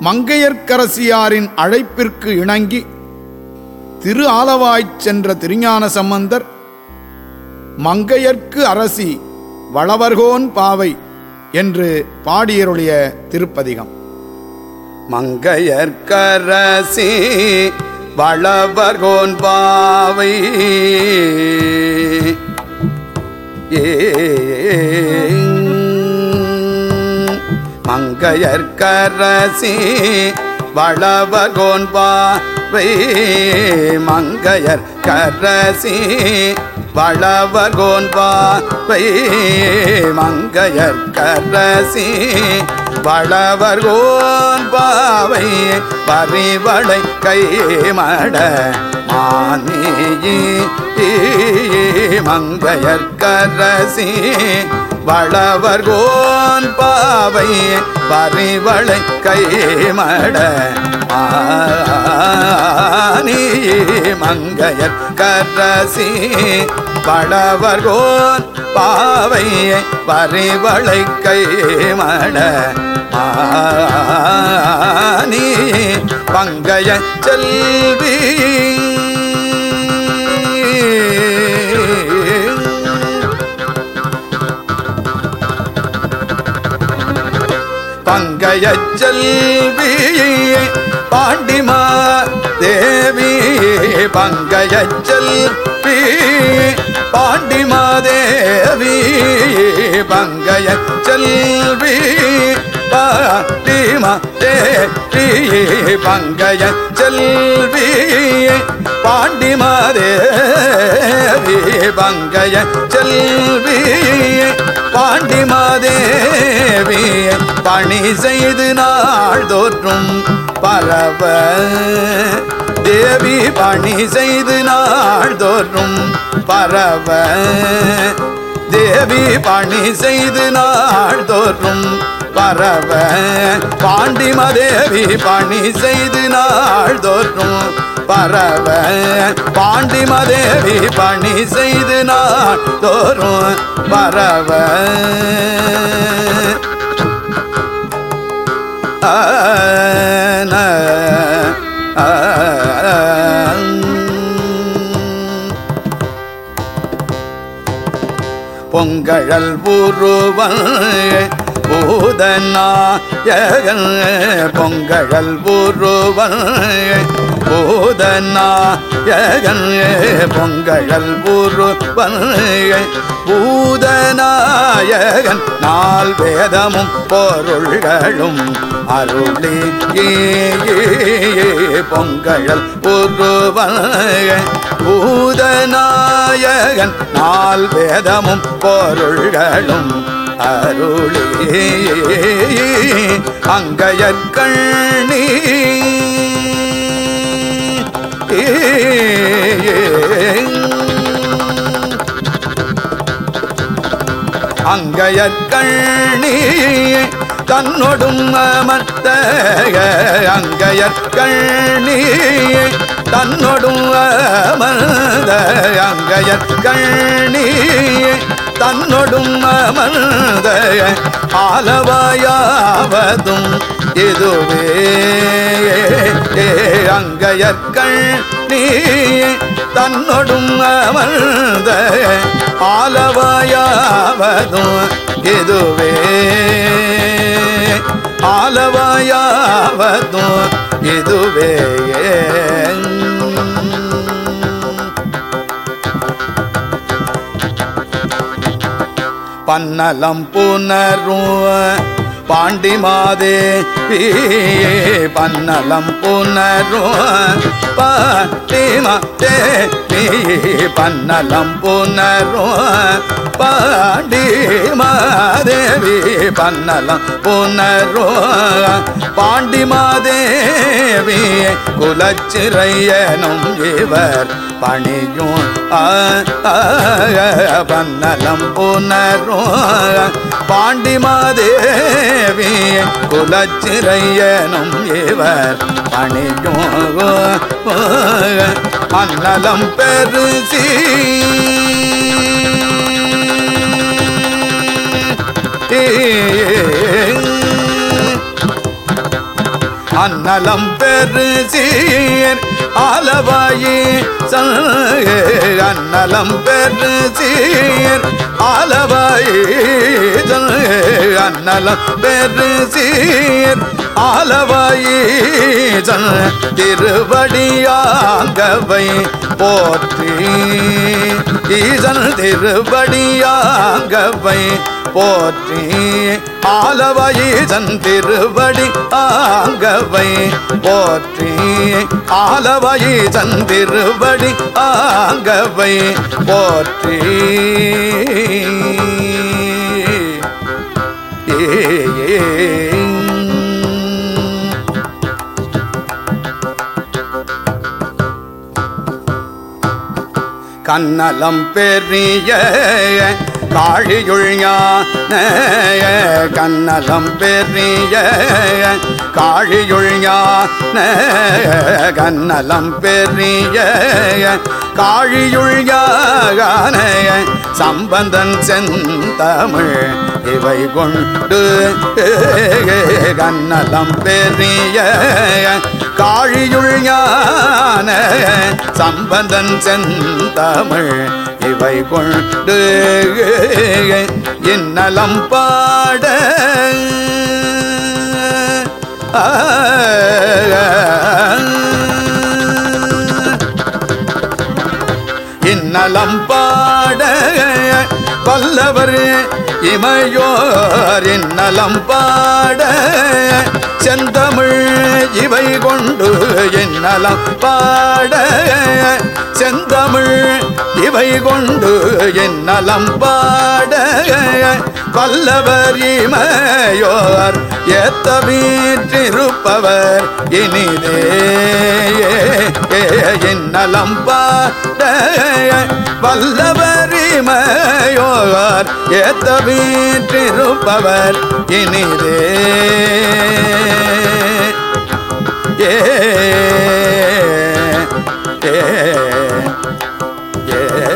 மங்கையர்க்கரசியாரின் அழைப்பிற்கு இணங்கி திரு ஆலவாய்ச் சென்ற திருஞான சம்பந்தர் மங்கையர்க்கு அரசி வளவர்கோன் பாவை என்று பாடியருடைய திருப்பதிகம். மங்கையர்க்கரசி வளவர்கோன் பாவை. ஏ மங்கையற்கரசி வளவர்கோன் பாவை மங்கையர்க்கரசி வளவர்கோன் பாவை மங்கையர்க்கரசி வளவர்கோன் பாவை பரிவளை கைமட மானியி. மங்கையர்க்கரசி வளவர்கோன் பாவை பறிவளை கைமட. ஆனி மங்கையர் கரசி படவர்கோன் பாவை பரிவளை கைமட. நீ பங்கைய செல்வி பங்கைய பாண்டிமா தேவி பங்கைய பாண்டிமா தேவி பங்கைய பாண்டிமா தேவி பங்கைய பாண்டிமா தேவி வங்கைய செல்வி பாண்டிமாதேவி பணி செய்து நாள் தோற்றும் பரவ. தேவி பணி செய்து நாள் தோற்றும் பரவ. தேவி பணி செய்து நாள் தோற்றும் பரவ. பாண்டிமதேவி பணி செய்து நாள் தோற்றும் பரவ பாண்டிமதேவி பணி செய்து நான் தோறும் பரவ ஆன, ஆ, பொங்கழல் உருவன் பூதநாயகன் பொங்கழல் பூர்வன் பூதநாயகன் பொங்கழல் உருவன் பூதநாயகன் நாள் வேதமும் பொருள்களும் அருளி பொங்கழல் உருவன் பூதநாயகன் நாள் வேதமும் பொருள்களும் அருளே அங்கையற்கண்ணி அங்கையற்கண்ணி தன்னொடும் அமர்த்த அங்கையற்கண்ணி தன்னொடும் அமர்ந்த அங்கையற்கண்ணி தன்னொடும் அமர்ந்த ஆலவாயாவதும் இதுவே அங்கையற்கள் நீ தன்னொடும் அமர்ந்த ஆலவாயாவதும் இதுவே ஆலவாயாவதும் இதுவே பன்னலம் புனரும் பாண்டி மாதே பன்னலம் புனரும் பாண்டிமாதே பன்னலம் புனரும் பாண்டி மாதேவி பன்னலம் புனரும் பாண்டி மாதேவி குலச்சிறையனும் இவர் பணியும் பன்னலம் புனரும் பாண்டிமாதேவி குலச்சிறையனும் இவர் பணியும். அன்னலம் பெருசி. அன்னலம் பெரு சீர் ஆலவாயி அன்னலம் பெரு சீர் ஆலவாயி அன்னலம் பெரு சீர் ஆலவாயி திருவடியாங்கவை போற்றி. ஈசன் திருவடியாங்கவை போற்றி ஆலவயீசன் திருவடி ஆங்கவை போற்றி ஆலவயீசன் திருவடி ஆங்கவை போற்றி ஏ. கண்ணலம் பெரிய காழியுள் ஞான கண்ணலம் பெரிய காழியுள் கண்ணலம் பெரிய காழியுள் சம்பந்தன் செந்தமிழ் இவை கொண்டு கண்ணலம் பெரிய காழியுள் சம்பந்தன் செந்தமிழ் இவை கொண்டு இன்னலம் பாட வல்லவர் இமையோரின் நலம் பாட செந்தமிழ் இவை கொண்டு என் நலம் பாட செந்தமிழ் இவை கொண்டு என் நலம் பாட. வல்லவர் இமையோர் ஏத்த வீற்றிருப்பவர் இனிதே. என் நலம் பாட வல்ல யோகார் ஏத்த வீற்றிருப்பவர் இனிதே. ஏ ஏ ஏ